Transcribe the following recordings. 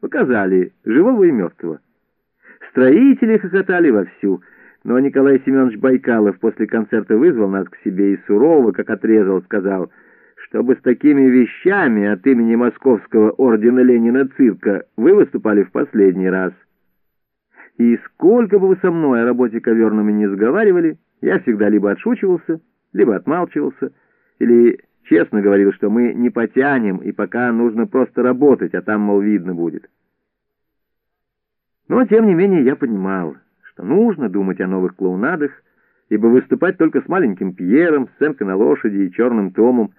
Показали живого и мертвого. Строители хохотали вовсю, но Николай Семенович Байкалов после концерта вызвал нас к себе и сурово, как отрезал, сказал, чтобы с такими вещами от имени Московского ордена Ленина цирка вы выступали в последний раз. И сколько бы вы со мной о работе коверными не сговаривали, я всегда либо отшучивался, либо отмалчивался, или честно говорил, что мы не потянем, и пока нужно просто работать, а там, мол, видно будет. Но, тем не менее, я понимал, что нужно думать о новых клоунадах, ибо выступать только с маленьким Пьером, сценкой на лошади и черным томом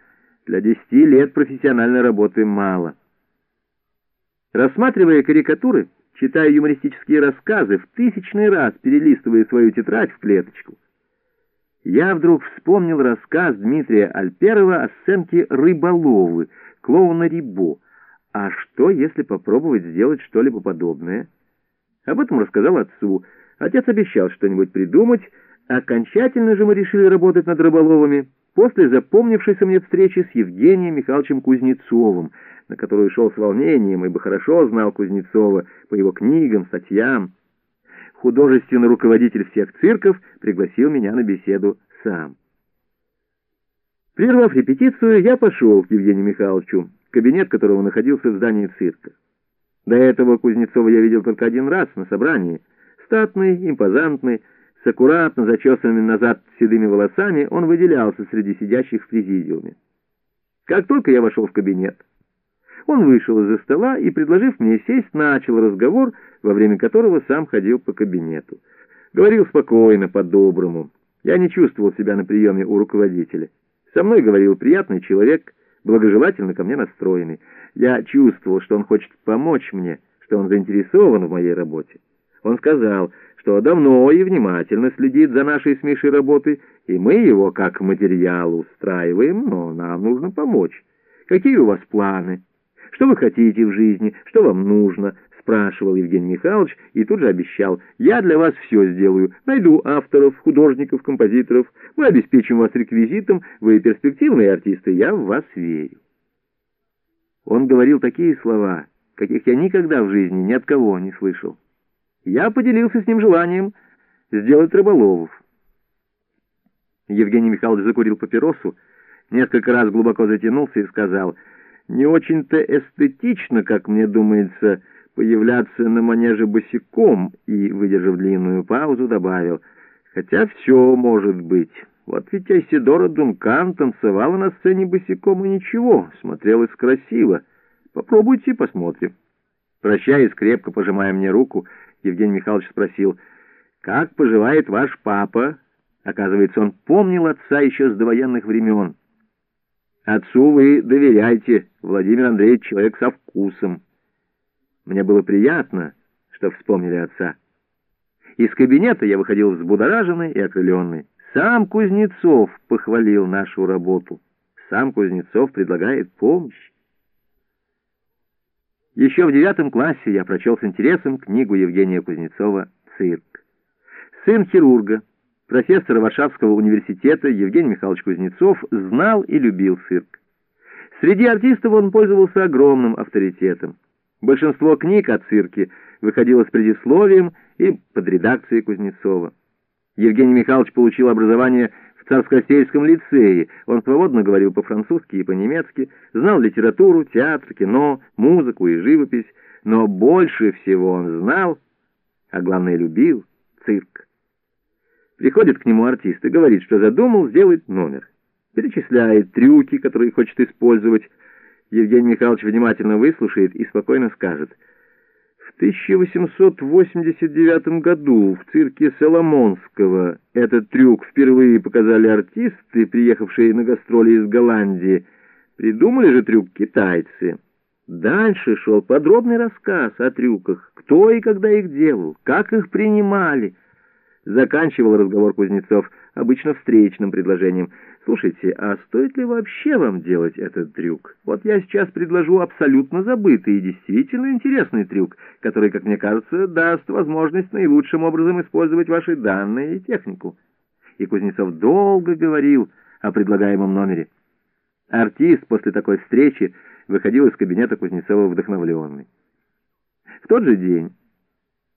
для десяти лет профессиональной работы мало. Рассматривая карикатуры, читая юмористические рассказы, в тысячный раз перелистывая свою тетрадь в клеточку, я вдруг вспомнил рассказ Дмитрия Альперова о сценке «Рыболовы», клоуна Рибо. А что, если попробовать сделать что-либо подобное? Об этом рассказал отцу. Отец обещал что-нибудь придумать. Окончательно же мы решили работать над рыболовами после запомнившейся мне встречи с Евгением Михайловичем Кузнецовым, на которую шел с волнением, ибо хорошо знал Кузнецова по его книгам, статьям. Художественный руководитель всех цирков пригласил меня на беседу сам. Прервав репетицию, я пошел к Евгению Михайловичу, кабинет которого находился в здании цирка. До этого Кузнецова я видел только один раз на собрании. Статный, импозантный, с аккуратно зачесанными назад седыми волосами, он выделялся среди сидящих в президиуме. Как только я вошел в кабинет, он вышел из-за стола и, предложив мне сесть, начал разговор, во время которого сам ходил по кабинету. Говорил спокойно, по-доброму. Я не чувствовал себя на приеме у руководителя. Со мной говорил приятный человек, благожелательно ко мне настроенный. Я чувствовал, что он хочет помочь мне, что он заинтересован в моей работе. Он сказал, что давно и внимательно следит за нашей с Мишей работой, и мы его как материал устраиваем, но нам нужно помочь. Какие у вас планы? Что вы хотите в жизни? Что вам нужно? спрашивал Евгений Михайлович и тут же обещал, я для вас все сделаю, найду авторов, художников, композиторов, мы обеспечим вас реквизитом, вы перспективные артисты, я в вас верю. Он говорил такие слова, каких я никогда в жизни ни от кого не слышал. Я поделился с ним желанием сделать рыболовов. Евгений Михайлович закурил папиросу, несколько раз глубоко затянулся и сказал, «Не очень-то эстетично, как мне думается, появляться на манеже босиком», и, выдержав длинную паузу, добавил, «Хотя все может быть». Вот ведь Айсидора Дункан танцевала на сцене босиком и ничего, смотрелась красиво. Попробуйте посмотрим. Прощаясь, крепко пожимая мне руку, Евгений Михайлович спросил, «Как поживает ваш папа?» Оказывается, он помнил отца еще с довоенных времен. «Отцу вы доверяйте, Владимир Андреевич человек со вкусом». Мне было приятно, что вспомнили отца. Из кабинета я выходил взбудораженный и окрыленный. Сам Кузнецов похвалил нашу работу. Сам Кузнецов предлагает помощь. Еще в девятом классе я прочел с интересом книгу Евгения Кузнецова «Цирк». Сын хирурга, профессора Варшавского университета Евгений Михайлович Кузнецов знал и любил цирк. Среди артистов он пользовался огромным авторитетом. Большинство книг о цирке выходило с предисловием и под редакцией Кузнецова. Евгений Михайлович получил образование в Царскосельском лицее. Он свободно говорил по-французски и по-немецки, знал литературу, театр, кино, музыку и живопись, но больше всего он знал, а главное любил, цирк. Приходит к нему артист и говорит, что задумал сделать номер. Перечисляет трюки, которые хочет использовать. Евгений Михайлович внимательно выслушает и спокойно скажет — в 1889 году в цирке Соломонского этот трюк впервые показали артисты, приехавшие на гастроли из Голландии. Придумали же трюк китайцы. Дальше шел подробный рассказ о трюках, кто и когда их делал, как их принимали. Заканчивал разговор Кузнецов обычно встречным предложением — Слушайте, а стоит ли вообще вам делать этот трюк? Вот я сейчас предложу абсолютно забытый и действительно интересный трюк, который, как мне кажется, даст возможность наилучшим образом использовать ваши данные и технику. И Кузнецов долго говорил о предлагаемом номере. Артист после такой встречи выходил из кабинета Кузнецова вдохновленный. В тот же день